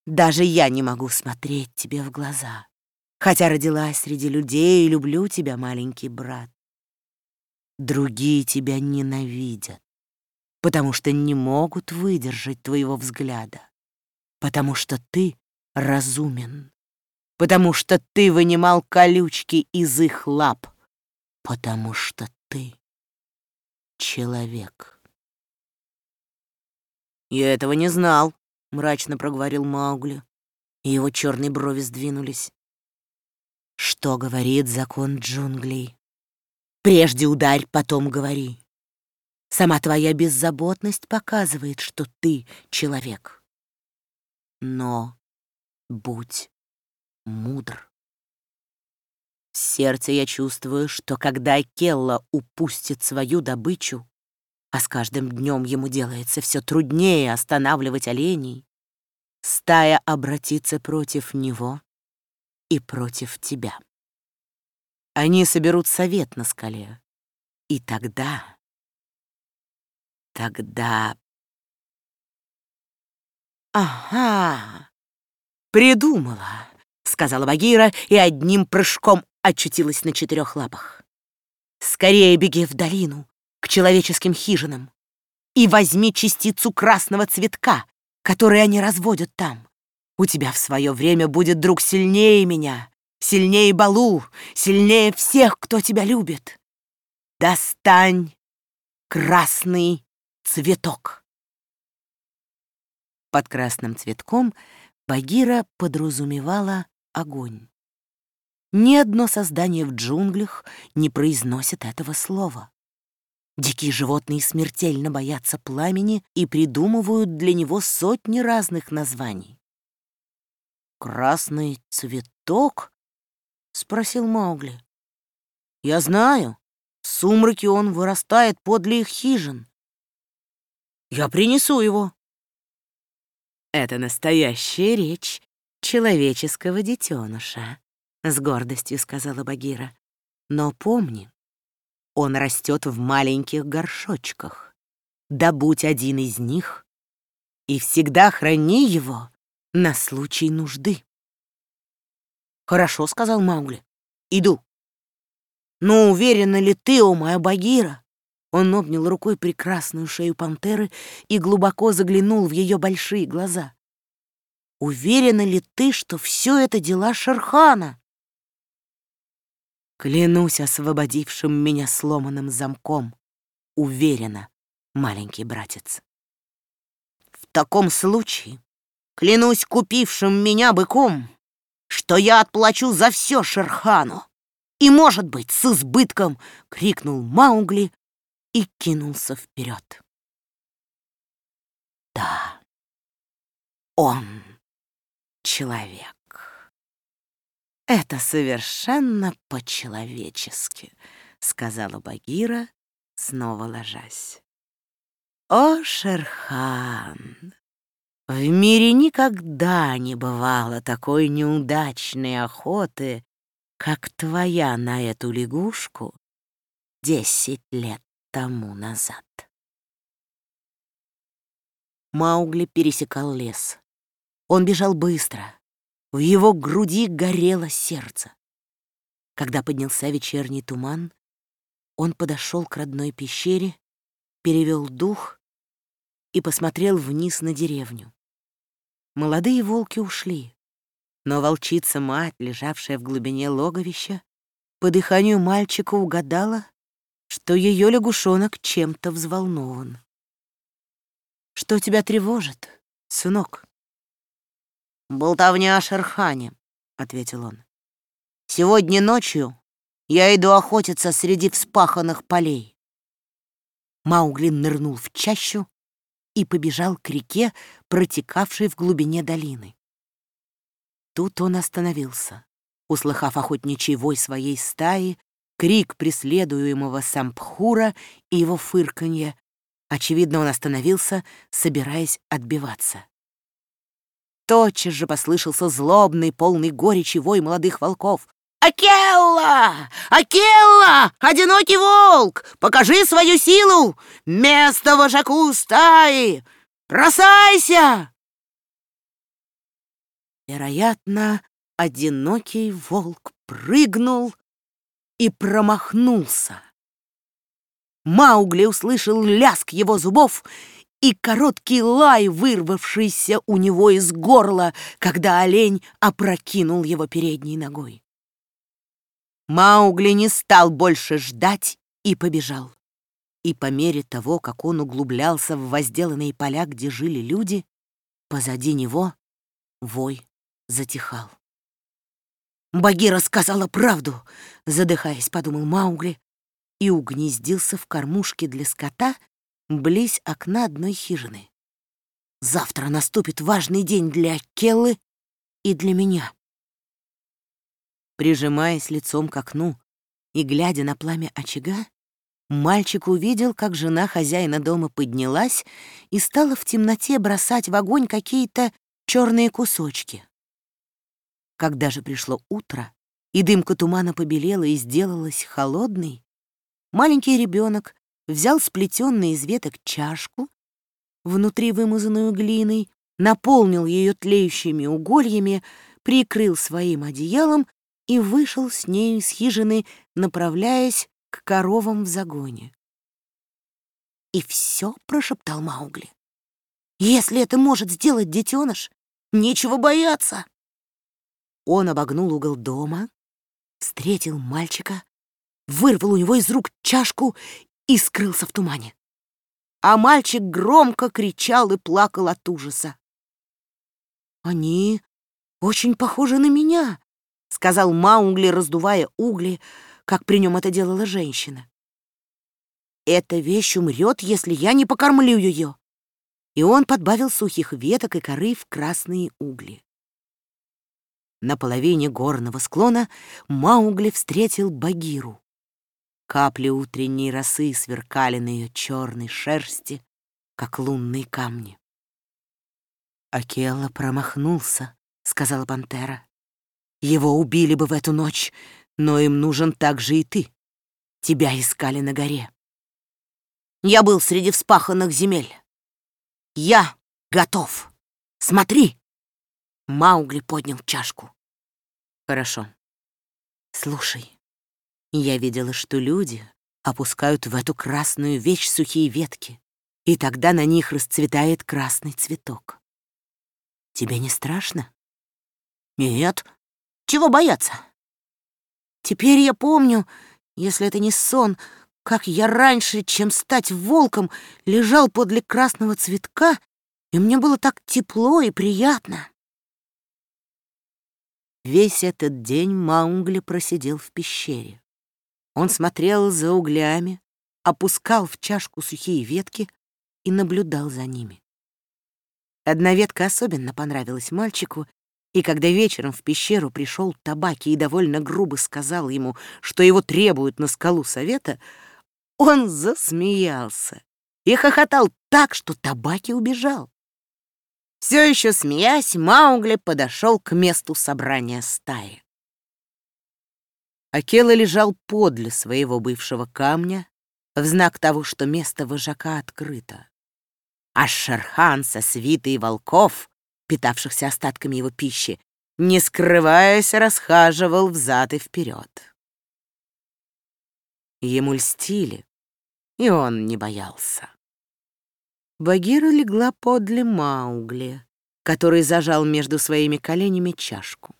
«Даже я не могу смотреть тебе в глаза, хотя родилась среди людей и люблю тебя, маленький брат. Другие тебя ненавидят, потому что не могут выдержать твоего взгляда, потому что ты разумен, потому что ты вынимал колючки из их лап, потому что ты человек. «Я этого не знал», — мрачно проговорил Маугли, и его черные брови сдвинулись. «Что говорит закон джунглей? Прежде ударь, потом говори. Сама твоя беззаботность показывает, что ты человек. Но будь мудр. В сердце я чувствую, что когда Келла упустит свою добычу, а с каждым днем ему делается все труднее останавливать оленей, стая обратится против него и против тебя. Они соберут совет на скале, и тогда... Тогда... Ага, придумала сказала Багира и одним прыжком очутилась на четырех лапах. «Скорее беги в долину, к человеческим хижинам, и возьми частицу красного цветка, который они разводят там. У тебя в свое время будет друг сильнее меня, сильнее Балу, сильнее всех, кто тебя любит. Достань красный цветок». Под красным цветком Багира подразумевала огонь. Ни одно создание в джунглях не произносит этого слова. Дикие животные смертельно боятся пламени и придумывают для него сотни разных названий. «Красный цветок?» — спросил Маугли. «Я знаю, в сумраке он вырастает подле их хижин. Я принесу его». «Это настоящая речь человеческого детеныша», — с гордостью сказала Багира. «Но помни, он растет в маленьких горшочках. Добудь один из них и всегда храни его на случай нужды». «Хорошо», — сказал Маугли. «Иду». «Но уверена ли ты, о моя Багира?» Он обнял рукой прекрасную шею пантеры и глубоко заглянул в ее большие глаза. Уверена ли ты, что все это дела Шерхана? Клянусь освободившим меня сломанным замком. Уверена, маленький братец. В таком случае клянусь купившим меня быком, что я отплачу за все Шерхану. И, может быть, с избытком, — крикнул Маугли и кинулся вперед. Да, он человек. Это совершенно по-человечески, сказала Багира, снова ложась. О, Шерхан! В мире никогда не бывало такой неудачной охоты, как твоя на эту лягушку десять лет тому назад. Маугли пересекал лес. Он бежал быстро. В его груди горело сердце. Когда поднялся вечерний туман, он подошел к родной пещере, перевел дух и посмотрел вниз на деревню. Молодые волки ушли, но волчица-мать, лежавшая в глубине логовища, по дыханию мальчика угадала, что ее лягушонок чем-то взволнован. «Что тебя тревожит, сынок?» «Болтовня о Шерхане», — ответил он. «Сегодня ночью я иду охотиться среди вспаханных полей. Маугли нырнул в чащу и побежал к реке, протекавшей в глубине долины. Тут он остановился, услыхав охотничий вой своей стаи, крик преследуемого Сампхура и его фырканье. Очевидно, он остановился, собираясь отбиваться. Тотчас же послышался злобный, полный горечи вой молодых волков. «Акелла! Акелла! Одинокий волк! Покажи свою силу! Место вожаку стаи! Бросайся!» Вероятно, одинокий волк прыгнул и промахнулся. Маугли услышал ляск его зубов и короткий лай, вырвавшийся у него из горла, когда олень опрокинул его передней ногой. Маугли не стал больше ждать и побежал. И по мере того, как он углублялся в возделанные поля, где жили люди, позади него вой затихал. «Багира сказала правду», — задыхаясь, подумал Маугли, и угнездился в кормушке для скота близ окна одной хижины. «Завтра наступит важный день для Келлы и для меня». Прижимаясь лицом к окну и глядя на пламя очага, мальчик увидел, как жена хозяина дома поднялась и стала в темноте бросать в огонь какие-то черные кусочки. Когда же пришло утро, и дымка тумана побелела и сделалась холодной, маленький ребенок взял сплетенную из веток чашку, внутри вымазанную глиной, наполнил ее тлеющими угольями, прикрыл своим одеялом и вышел с ней из хижины, направляясь к коровам в загоне. «И все», — прошептал Маугли. «Если это может сделать детеныш, нечего бояться». Он обогнул угол дома, встретил мальчика, вырвал у него из рук чашку и скрылся в тумане. А мальчик громко кричал и плакал от ужаса. «Они очень похожи на меня», — сказал Маугли, раздувая угли, как при нем это делала женщина. «Эта вещь умрет, если я не покормлю ее». И он подбавил сухих веток и коры в красные угли. На половине горного склона Маугли встретил Багиру. Капли утренней росы сверкали на ее черной шерсти, как лунные камни. «Акела промахнулся», — сказала пантера. Его убили бы в эту ночь, но им нужен также и ты. Тебя искали на горе. Я был среди вспаханных земель. Я готов. Смотри!» Маугли поднял чашку. «Хорошо. Слушай, я видела, что люди опускают в эту красную вещь сухие ветки, и тогда на них расцветает красный цветок. Тебе не страшно?» «Нет», чего бояться? Теперь я помню, если это не сон, как я раньше, чем стать волком, лежал подле красного цветка, и мне было так тепло и приятно. Весь этот день Маугли просидел в пещере. Он смотрел за углями, опускал в чашку сухие ветки и наблюдал за ними. Одна ветка особенно понравилась мальчику, и когда вечером в пещеру пришел табаки и довольно грубо сказал ему, что его требуют на скалу совета, он засмеялся и хохотал так, что табаки убежал. Все еще смеясь, Маугли подошел к месту собрания стаи. Акела лежал подле своего бывшего камня в знак того, что место вожака открыто. А Шерхан со свитой волков питавшихся остатками его пищи, не скрываясь, расхаживал взад и вперед. Ему льстили, и он не боялся. Багира легла подле Маугли, который зажал между своими коленями чашку.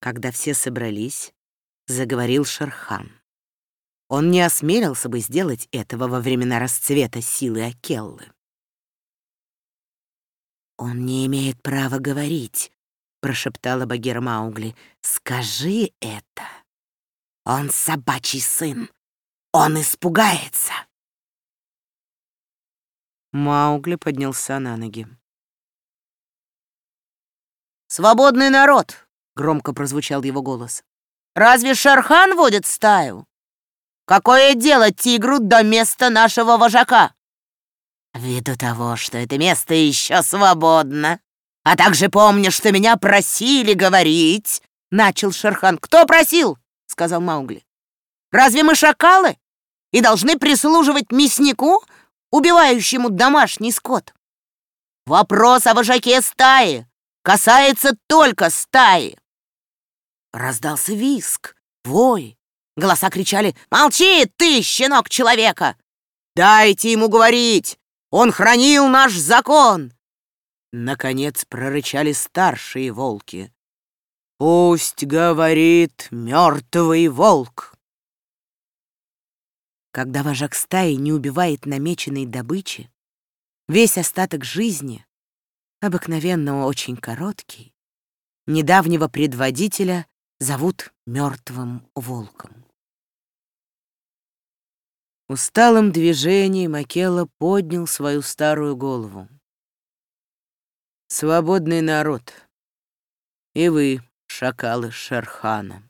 Когда все собрались, заговорил Шерхан. Он не осмелился бы сделать этого во времена расцвета силы Акеллы. «Он не имеет права говорить», — прошептала Багира Маугли. «Скажи это. Он собачий сын. Он испугается». Маугли поднялся на ноги. «Свободный народ!» — громко прозвучал его голос. «Разве Шерхан водит стаю? Какое дело тигру до места нашего вожака? Ввиду того, что это место еще свободно, а также помню, что меня просили говорить, — начал Шерхан. «Кто просил?» — сказал Маугли. «Разве мы шакалы и должны прислуживать мяснику, убивающему домашний скот? Вопрос о вожаке стаи касается только стаи». Раздался виск, вой. Голоса кричали «Молчи, ты, щенок человека! Дайте ему говорить! Он хранил наш закон!» Наконец прорычали старшие волки. «Пусть говорит мертвый волк!» Когда вожак стаи не убивает намеченной добычи, весь остаток жизни, обыкновенно очень короткий, недавнего предводителя зовут мертвым волком. Усталым движением Акела поднял свою старую голову. «Свободный народ, и вы, шакалы Шерхана.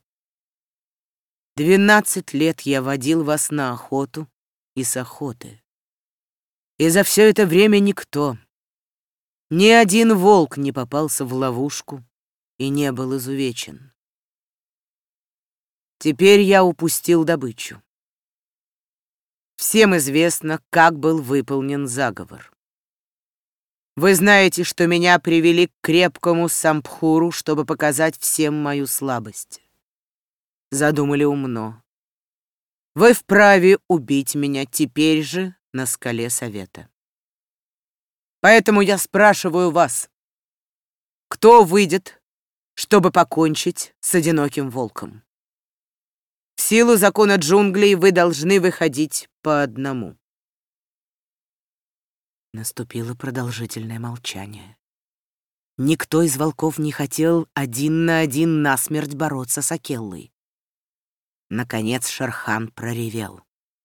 Двенадцать лет я водил вас на охоту и с охоты. И за все это время никто, ни один волк не попался в ловушку и не был изувечен. Теперь я упустил добычу. Всем известно, как был выполнен заговор. Вы знаете, что меня привели к крепкому сампхуру, чтобы показать всем мою слабость. Задумали умно. Вы вправе убить меня теперь же на скале совета. Поэтому я спрашиваю вас, кто выйдет, чтобы покончить с одиноким волком? В силу закона джунглей вы должны выходить по одному. Наступило продолжительное молчание. Никто из волков не хотел один на один насмерть бороться с Акеллой. Наконец Шархан проревел.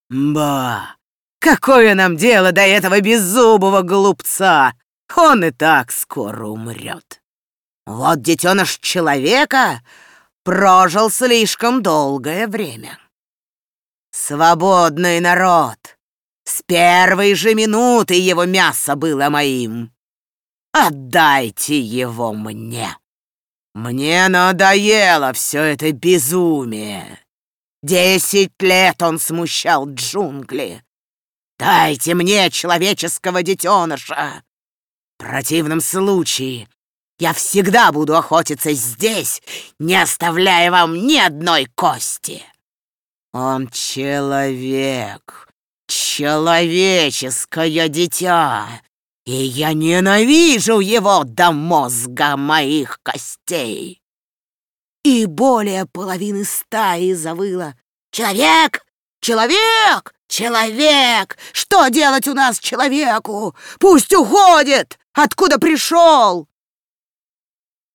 «Ба! Какое нам дело до этого беззубого глупца? Он и так скоро умрет. Вот детеныш человека прожил слишком долгое время. Свободный народ!» С первой же минуты его мясо было моим. Отдайте его мне. Мне надоело все это безумие. Десять лет он смущал джунгли. Дайте мне человеческого детеныша. В противном случае я всегда буду охотиться здесь, не оставляя вам ни одной кости. Он человек, человеческое дитя, и я ненавижу его до мозга моих костей. И более половины стаи завыла. «Человек! Человек! Человек! Что делать у нас человеку? Пусть уходит! Откуда пришел?»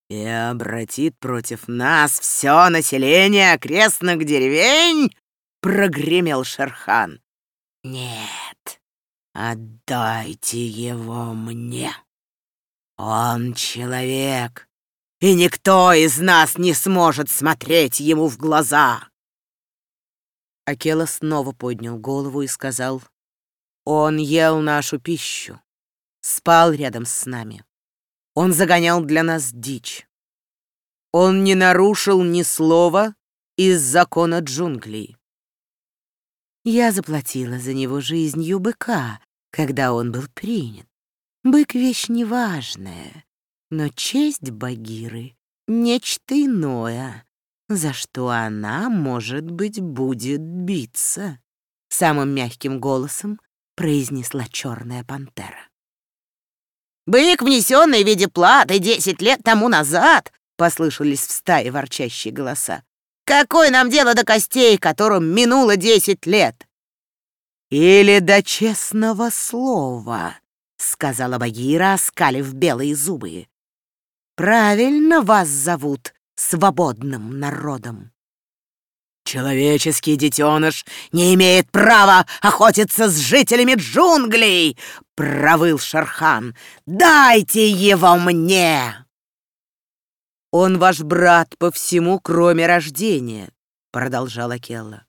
«И обратит против нас все население окрестных деревень?» — прогремел Шерхан. Нет, отдайте его мне. Он человек, и никто из нас не сможет смотреть ему в глаза. Акела снова поднял голову и сказал, «Он ел нашу пищу, спал рядом с нами. Он загонял для нас дичь. Он не нарушил ни слова из закона джунглей. Я заплатила за него жизнью быка, когда он был принят. Бык — вещь неважная, но честь Багиры — нечто иное, за что она, может быть, будет биться. Самым мягким голосом произнесла черная пантера. «Бык, внесенный в виде платы десять лет тому назад!» — послышались в стае ворчащие голоса. Какое нам дело до костей, которым минуло десять лет? Или до честного слова, сказала Багира, оскалив белые зубы. Правильно вас зовут свободным народом. Человеческий детеныш не имеет права охотиться с жителями джунглей, провыл Шархан. Дайте его мне. Он ваш брат по всему, кроме рождения, продолжала Келла.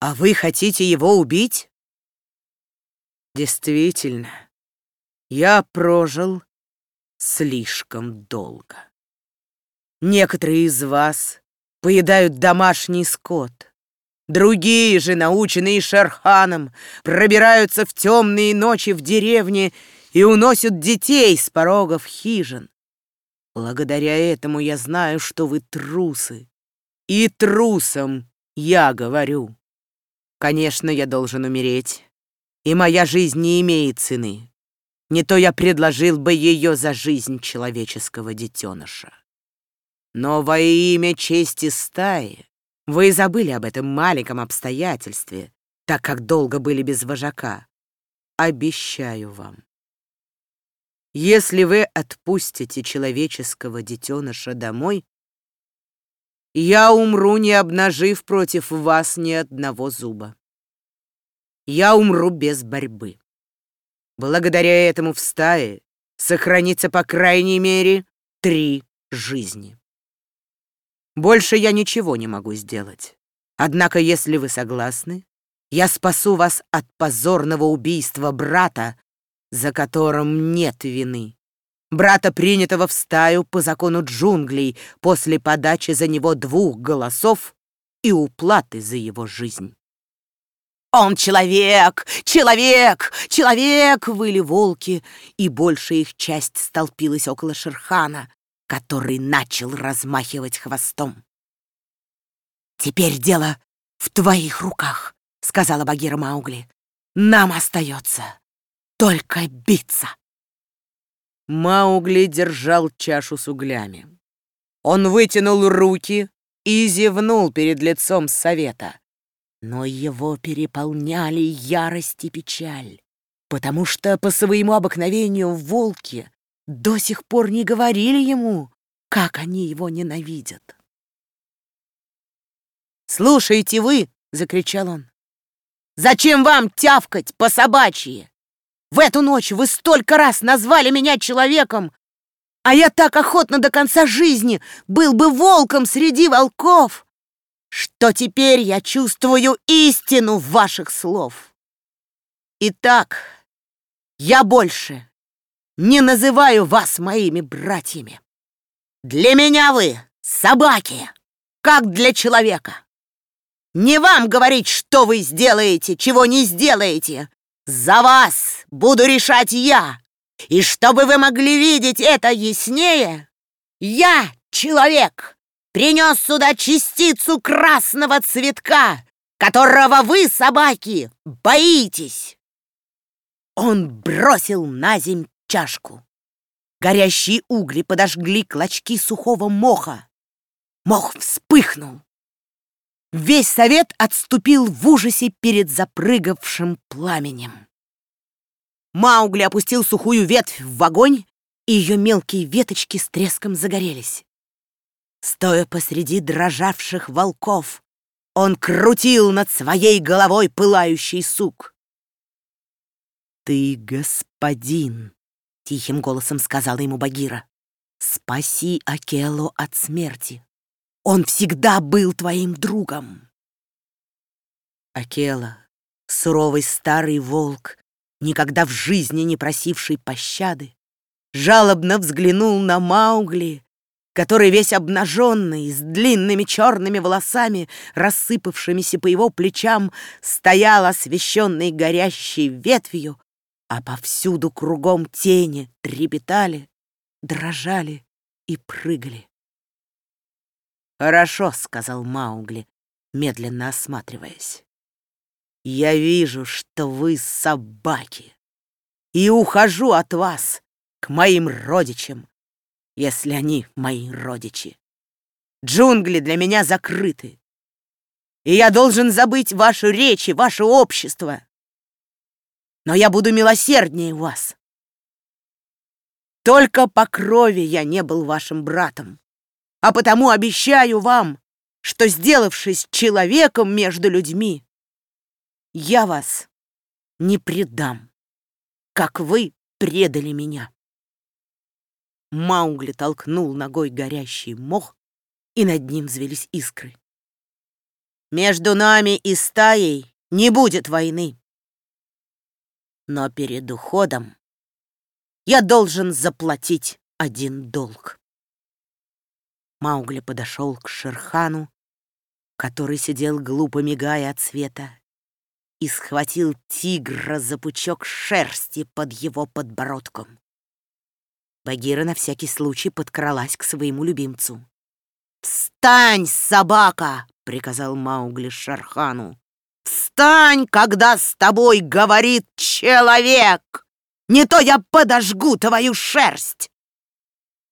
А вы хотите его убить? Действительно, я прожил слишком долго. Некоторые из вас поедают домашний скот. Другие же, наученные Шерханом, пробираются в темные ночи в деревне и уносят детей с порогов хижин. Благодаря этому я знаю, что вы трусы. И трусам я говорю. Конечно, я должен умереть, и моя жизнь не имеет цены. Не то я предложил бы ее за жизнь человеческого детеныша. Но во имя чести стаи вы забыли об этом маленьком обстоятельстве, так как долго были без вожака. Обещаю вам. Если вы отпустите человеческого детеныша домой, я умру, не обнажив против вас ни одного зуба. Я умру без борьбы. Благодаря этому в стае сохранится по крайней мере три жизни. Больше я ничего не могу сделать. Однако, если вы согласны, я спасу вас от позорного убийства брата, за которым нет вины. Брата, принятого в стаю по закону джунглей после подачи за него двух голосов и уплаты за его жизнь. «Он человек! Человек! Человек!» — выли волки, и большая их часть столпилась около Шерхана, который начал размахивать хвостом. «Теперь дело в твоих руках», — сказала Багира Маугли. «Нам остается только биться». Маугли держал чашу с углями. Он вытянул руки и зевнул перед лицом совета. Но его переполняли ярость и печаль, потому что по своему обыкновению волки до сих пор не говорили ему, как они его ненавидят. «Слушайте вы!» — закричал он. «Зачем вам тявкать по собачьи? В эту ночь вы столько раз назвали меня человеком, а я так охотно до конца жизни был бы волком среди волков, что теперь я чувствую истину ваших слов. Итак, я больше не называю вас моими братьями. Для меня вы собаки, как для человека. Не вам говорить, что вы сделаете, чего не сделаете. За вас буду решать я. И чтобы вы могли видеть это яснее, я, человек, принес сюда частицу красного цветка, которого вы, собаки, боитесь. Он бросил на земь чашку. Горящие угли подожгли клочки сухого моха. Мох вспыхнул. Весь совет отступил в ужасе перед запрыгавшим пламенем. Маугли опустил сухую ветвь в огонь, и ее мелкие веточки с треском загорелись. Стоя посреди дрожавших волков, он крутил над своей головой пылающий сук. «Ты господин», — тихим голосом сказала ему Багира. «Спаси Акелу от смерти. Он всегда был твоим другом». Акела, суровый старый волк, никогда в жизни не просивший пощады, жалобно взглянул на Маугли, который весь обнаженный, с длинными черными волосами, рассыпавшимися по его плечам, стоял освещенный горящей ветвью, а повсюду кругом тени трепетали, дрожали и прыгали. «Хорошо», — сказал Маугли, медленно осматриваясь. «Я вижу, что вы собаки, и ухожу от вас к моим родичам, если они мои родичи. Джунгли для меня закрыты, и я должен забыть вашу речь и ваше общество но я буду милосерднее вас. Только по крови я не был вашим братом, а потому обещаю вам, что, сделавшись человеком между людьми, я вас не предам, как вы предали меня. Маугли толкнул ногой горящий мох, и над ним взвелись искры. Между нами и стаей не будет войны. Но перед уходом я должен заплатить один долг. Маугли подошел к Шерхану, который сидел глупо мигая от света, и схватил тигра за пучок шерсти под его подбородком. Багира на всякий случай подкралась к своему любимцу. «Встань, собака!» — приказал Маугли Шархану. «Встань, когда с тобой говорит человек! Не то я подожгу твою шерсть!»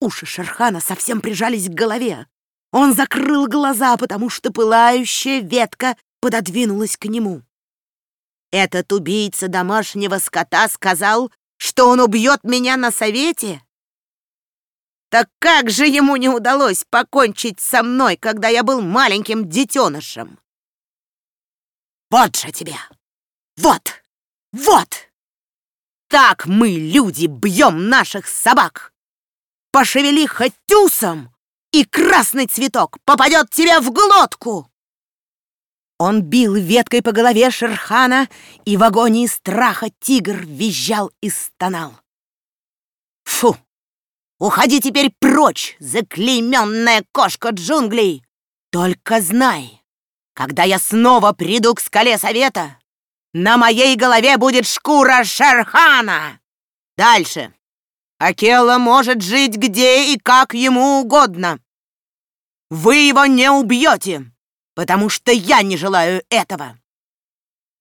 Уши Шерхана совсем прижались к голове. Он закрыл глаза, потому что пылающая ветка пододвинулась к нему. Этот убийца домашнего скота сказал, что он убьет меня на совете? Так как же ему не удалось покончить со мной, когда я был маленьким детенышем? Вот же тебя! Вот! Вот! Так мы, люди, бьем наших собак! Пошевели хоть тюсом, и красный цветок попадет тебе в глотку!» Он бил веткой по голове Шерхана, и в агонии страха тигр визжал и стонал. «Фу! Уходи теперь прочь, заклейменная кошка джунглей! Только знай, когда я снова приду к скале совета, на моей голове будет шкура Шерхана! Дальше!» Акела может жить где и как ему угодно. Вы его не убьете, потому что я не желаю этого.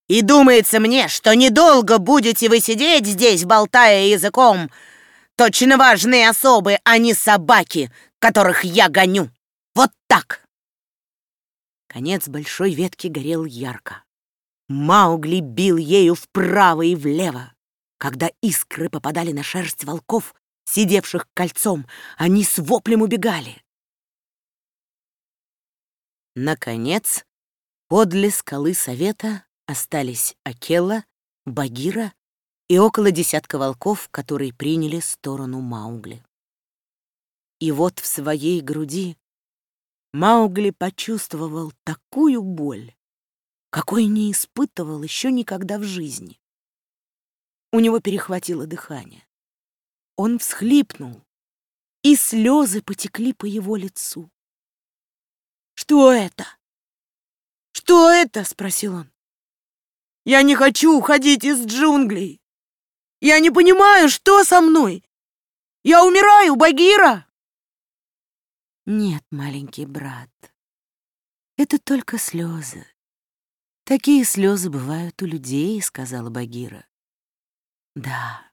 И думается мне, что недолго будете вы сидеть здесь, болтая языком. Точно важные особы, а не собаки, которых я гоню. Вот так. Конец большой ветки горел ярко. Маугли бил ею вправо и влево. Когда искры попадали на шерсть волков, сидевших кольцом, они с воплем убегали. Наконец, подле скалы совета остались Акела, Багира и около десятка волков, которые приняли сторону Маугли. И вот в своей груди Маугли почувствовал такую боль, какой не испытывал еще никогда в жизни. У него перехватило дыхание. Он всхлипнул, и слезы потекли по его лицу. «Что это? Что это?» — спросил он. «Я не хочу уходить из джунглей. Я не понимаю, что со мной. Я умираю, Багира!» «Нет, маленький брат, это только слезы. Такие слезы бывают у людей», — сказала Багира. Да.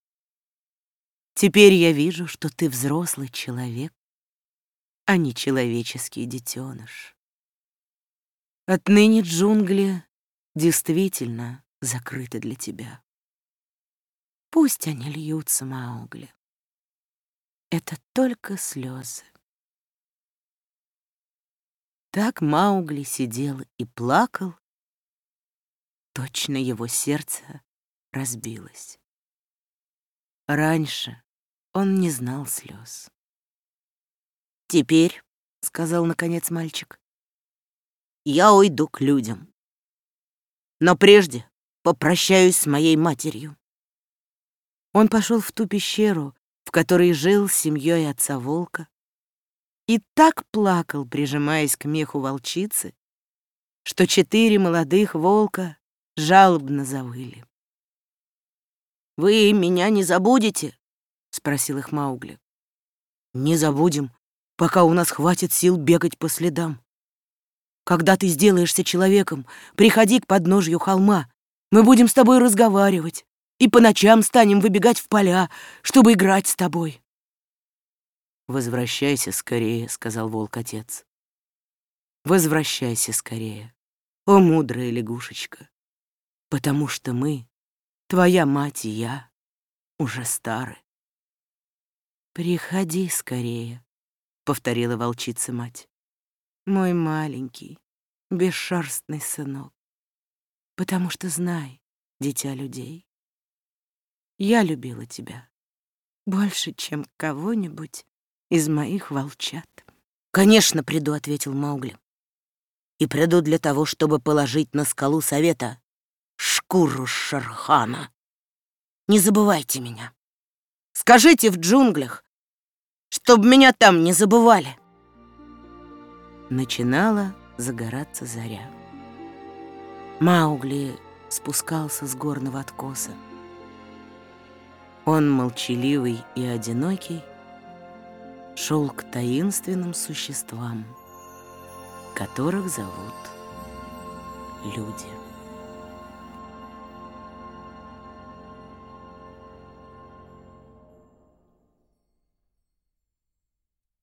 Теперь я вижу, что ты взрослый человек, а не человеческий детеныш. Отныне джунгли действительно закрыты для тебя. Пусть они льются, Маугли. Это только слезы. Так Маугли сидел и плакал, точно его сердце разбилось. Раньше он не знал слез. «Теперь», — сказал наконец мальчик, — «я уйду к людям. Но прежде попрощаюсь с моей матерью». Он пошел в ту пещеру, в которой жил с семьей отца волка, и так плакал, прижимаясь к меху волчицы, что четыре молодых волка жалобно завыли. «Вы меня не забудете?» — спросил их Маугли. «Не забудем, пока у нас хватит сил бегать по следам. Когда ты сделаешься человеком, приходи к подножью холма. Мы будем с тобой разговаривать и по ночам станем выбегать в поля, чтобы играть с тобой». «Возвращайся скорее», — сказал волк-отец. «Возвращайся скорее, о мудрая лягушечка, потому что мы Твоя мать и я уже стары. «Приходи скорее», — повторила волчица-мать. мой маленький, бесшерстный сынок. Потому что знай, дитя людей, я любила тебя больше, чем кого-нибудь из моих волчат. «Конечно, приду», — ответил Маугли. «И приду для того, чтобы положить на скалу совета шкуру Шархана. Не забывайте меня. Скажите в джунглях, чтобы меня там не забывали». Начинала загораться заря. Маугли спускался с горного откоса. Он, молчаливый и одинокий, шел к таинственным существам, которых зовут люди.